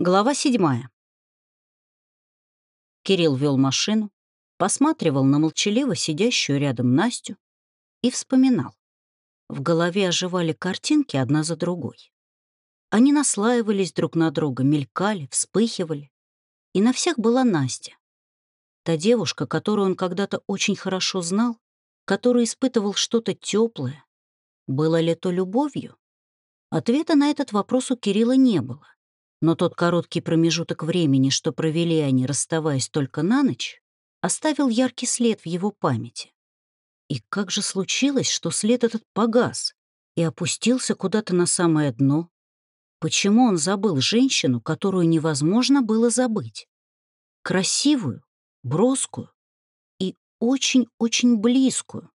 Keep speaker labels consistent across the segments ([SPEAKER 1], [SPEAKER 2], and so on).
[SPEAKER 1] Глава седьмая. Кирилл вел машину, посматривал на молчаливо сидящую рядом Настю и вспоминал. В голове оживали картинки одна за другой. Они наслаивались друг на друга, мелькали, вспыхивали. И на всех была Настя. Та девушка, которую он когда-то очень хорошо знал, который испытывал что-то теплое. Было ли то любовью? Ответа на этот вопрос у Кирилла не было. Но тот короткий промежуток времени, что провели они, расставаясь только на ночь, оставил яркий след в его памяти. И как же случилось, что след этот погас и опустился куда-то на самое дно? Почему он забыл женщину, которую невозможно было забыть? Красивую, броскую и очень-очень близкую.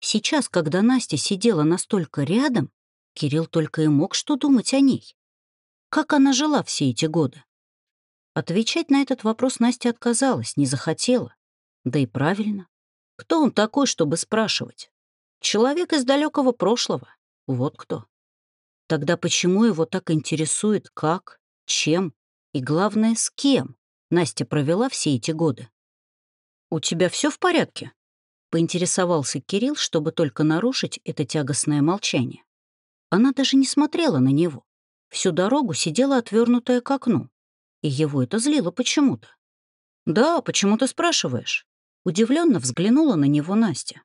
[SPEAKER 1] Сейчас, когда Настя сидела настолько рядом, Кирилл только и мог что думать о ней. Как она жила все эти годы? Отвечать на этот вопрос Настя отказалась, не захотела. Да и правильно. Кто он такой, чтобы спрашивать? Человек из далекого прошлого. Вот кто. Тогда почему его так интересует, как, чем и, главное, с кем Настя провела все эти годы? «У тебя все в порядке?» — поинтересовался Кирилл, чтобы только нарушить это тягостное молчание. Она даже не смотрела на него. Всю дорогу сидела отвернутая к окну. И его это злило почему-то. «Да, почему ты спрашиваешь?» Удивленно взглянула на него Настя.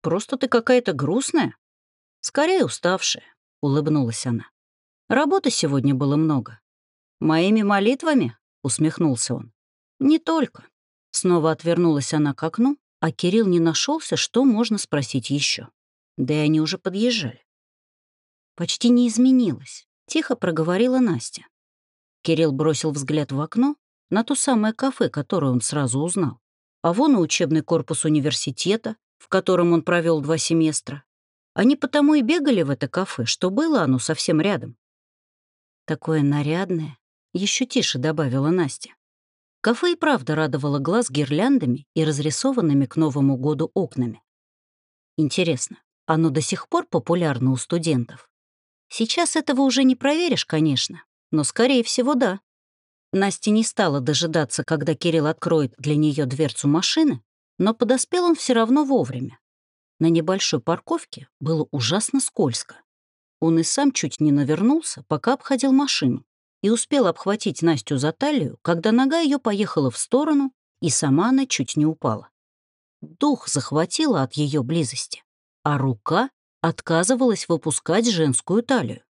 [SPEAKER 1] «Просто ты какая-то грустная?» «Скорее уставшая», — улыбнулась она. «Работы сегодня было много». «Моими молитвами?» — усмехнулся он. «Не только». Снова отвернулась она к окну, а Кирилл не нашелся, что можно спросить еще. Да и они уже подъезжали. Почти не изменилась. — тихо проговорила Настя. Кирилл бросил взгляд в окно на то самое кафе, которое он сразу узнал. А вон и учебный корпус университета, в котором он провел два семестра. Они потому и бегали в это кафе, что было оно совсем рядом. Такое нарядное, еще тише добавила Настя. Кафе и правда радовало глаз гирляндами и разрисованными к Новому году окнами. Интересно, оно до сих пор популярно у студентов? Сейчас этого уже не проверишь, конечно, но, скорее всего, да. Настя не стала дожидаться, когда Кирилл откроет для нее дверцу машины, но подоспел он все равно вовремя. На небольшой парковке было ужасно скользко. Он и сам чуть не навернулся, пока обходил машину, и успел обхватить Настю за талию, когда нога ее поехала в сторону, и сама она чуть не упала. Дух захватило от ее близости, а рука отказывалась выпускать женскую талию.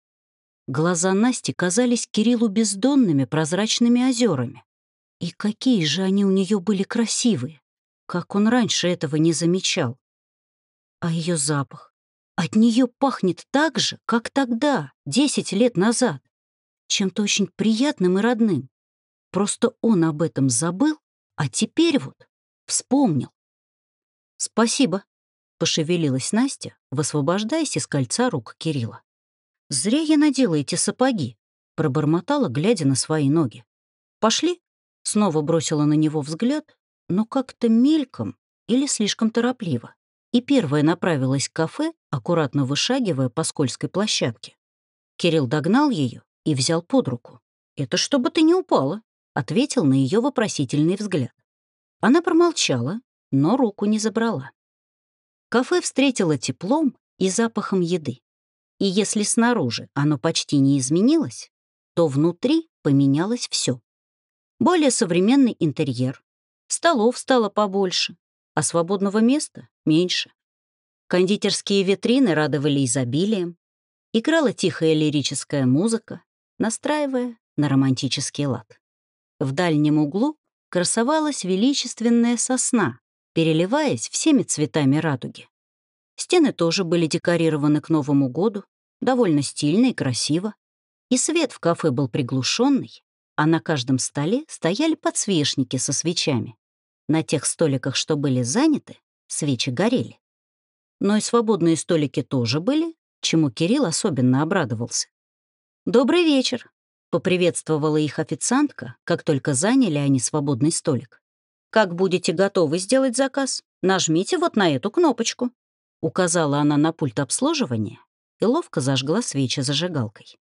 [SPEAKER 1] Глаза Насти казались Кириллу бездонными прозрачными озерами. И какие же они у нее были красивые! Как он раньше этого не замечал. А ее запах? От нее пахнет так же, как тогда, десять лет назад. Чем-то очень приятным и родным. Просто он об этом забыл, а теперь вот вспомнил. «Спасибо», — пошевелилась Настя, высвобождаясь из кольца рук Кирилла. «Зря я надела эти сапоги», — пробормотала, глядя на свои ноги. «Пошли?» — снова бросила на него взгляд, но как-то мельком или слишком торопливо. И первая направилась к кафе, аккуратно вышагивая по скользкой площадке. Кирилл догнал ее и взял под руку. «Это чтобы ты не упала», — ответил на ее вопросительный взгляд. Она промолчала, но руку не забрала. Кафе встретило теплом и запахом еды. И если снаружи оно почти не изменилось, то внутри поменялось все. Более современный интерьер, столов стало побольше, а свободного места — меньше. Кондитерские витрины радовали изобилием, играла тихая лирическая музыка, настраивая на романтический лад. В дальнем углу красовалась величественная сосна, переливаясь всеми цветами радуги. Стены тоже были декорированы к Новому году, довольно стильно и красиво. И свет в кафе был приглушенный, а на каждом столе стояли подсвечники со свечами. На тех столиках, что были заняты, свечи горели. Но и свободные столики тоже были, чему Кирилл особенно обрадовался. «Добрый вечер», — поприветствовала их официантка, как только заняли они свободный столик. Как будете готовы сделать заказ, нажмите вот на эту кнопочку. Указала она на пульт обслуживания и ловко зажгла свечи зажигалкой.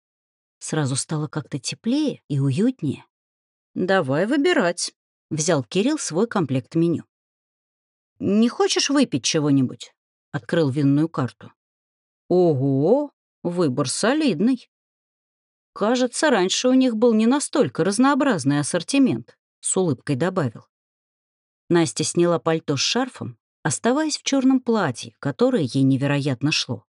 [SPEAKER 1] Сразу стало как-то теплее и уютнее. «Давай выбирать», — взял Кирилл свой комплект меню. «Не хочешь выпить чего-нибудь?» — открыл винную карту. «Ого, выбор солидный». «Кажется, раньше у них был не настолько разнообразный ассортимент», — с улыбкой добавил. Настя сняла пальто с шарфом, оставаясь в черном платье, которое ей невероятно шло.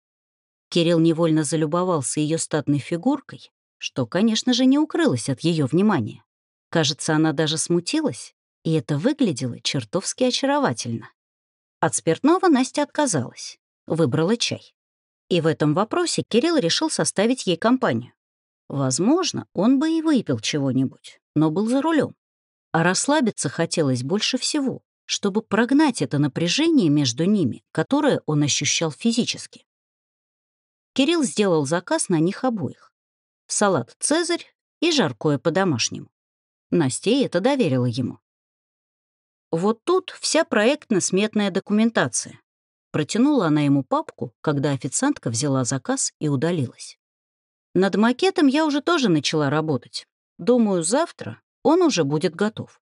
[SPEAKER 1] Кирилл невольно залюбовался ее статной фигуркой, что, конечно же, не укрылось от ее внимания. Кажется, она даже смутилась, и это выглядело чертовски очаровательно. От спиртного Настя отказалась, выбрала чай. И в этом вопросе Кирилл решил составить ей компанию. Возможно, он бы и выпил чего-нибудь, но был за рулем. А расслабиться хотелось больше всего, чтобы прогнать это напряжение между ними, которое он ощущал физически. Кирилл сделал заказ на них обоих. Салат «Цезарь» и жаркое по-домашнему. Настя это доверила ему. Вот тут вся проектно-сметная документация. Протянула она ему папку, когда официантка взяла заказ и удалилась. Над макетом я уже тоже начала работать. Думаю, завтра он уже будет готов.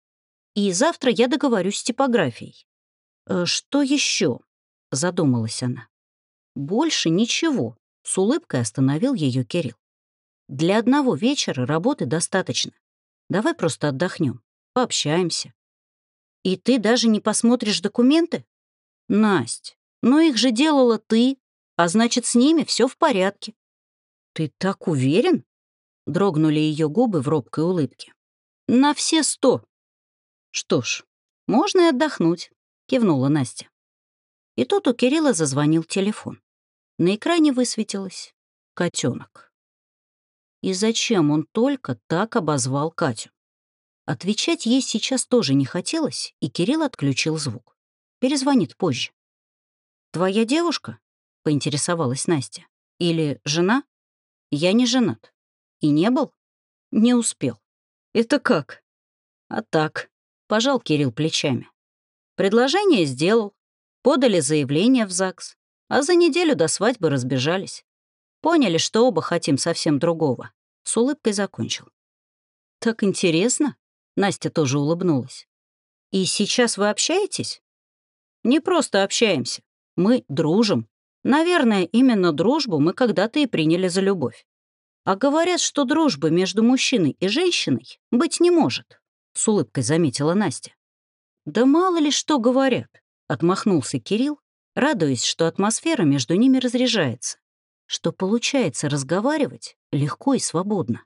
[SPEAKER 1] И завтра я договорюсь с типографией. «Э, «Что еще?» — задумалась она. «Больше ничего», — с улыбкой остановил ее Кирилл. «Для одного вечера работы достаточно. Давай просто отдохнем, пообщаемся. И ты даже не посмотришь документы? Насть, но их же делала ты, а значит, с ними все в порядке. Ты так уверен? Дрогнули ее губы в робкой улыбке. На все сто. Что ж, можно и отдохнуть, кивнула Настя. И тут у Кирилла зазвонил телефон. На экране высветилось котенок. И зачем он только так обозвал Катю? Отвечать ей сейчас тоже не хотелось, и Кирилл отключил звук. Перезвонит позже. «Твоя девушка?» — поинтересовалась Настя. «Или жена?» «Я не женат». «И не был?» «Не успел». «Это как?» «А так», — пожал Кирилл плечами. «Предложение сделал. Подали заявление в ЗАГС. А за неделю до свадьбы разбежались. Поняли, что оба хотим совсем другого. С улыбкой закончил. «Так интересно», Настя тоже улыбнулась. «И сейчас вы общаетесь?» «Не просто общаемся. Мы дружим. Наверное, именно дружбу мы когда-то и приняли за любовь. А говорят, что дружбы между мужчиной и женщиной быть не может», — с улыбкой заметила Настя. «Да мало ли что говорят», — отмахнулся Кирилл, радуясь, что атмосфера между ними разряжается, что получается разговаривать легко и свободно.